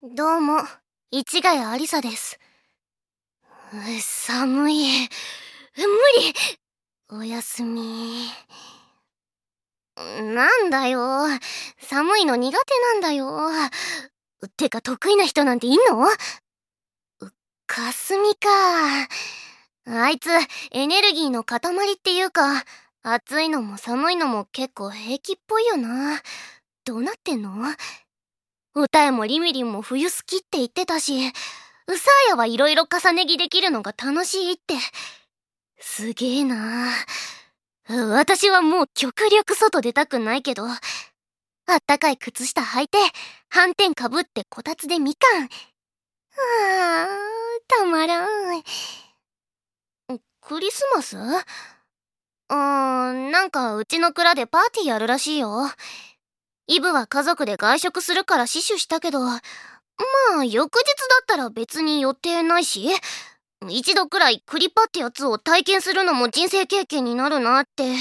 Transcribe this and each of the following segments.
どうも、市ヶ谷ありさです。寒い。無理おやすみ。なんだよ。寒いの苦手なんだよ。てか得意な人なんていんの？かすみか。あいつ、エネルギーの塊っていうか、暑いのも寒いのも結構平気っぽいよな。どうなってんの？歌えもリミリンも冬好きって言ってたし、ウサーヤはいろいろ重ね着できるのが楽しいって。すげえな私はもう極力外出たくないけど、あったかい靴下履いて、斑点かぶってこたつでみかん。あー、たまらん。クリスマス？うーん、なんかうちの蔵でパーティーやるらしいよ。イブは家族で外食するから死守したけど、まあ翌日だったら別に予定ないし、一度くらいクリパってやつを体験するのも人生経験になるなって。そう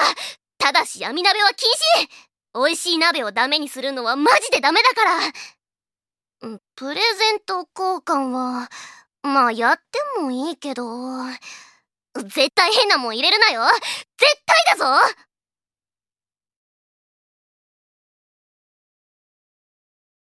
だただし闇鍋は禁止。美味しい鍋をダメにするのはマジでダメだから。プレゼント交換は、まあやってもいいけど、絶対変なもん入れるなよ。絶対だぞ。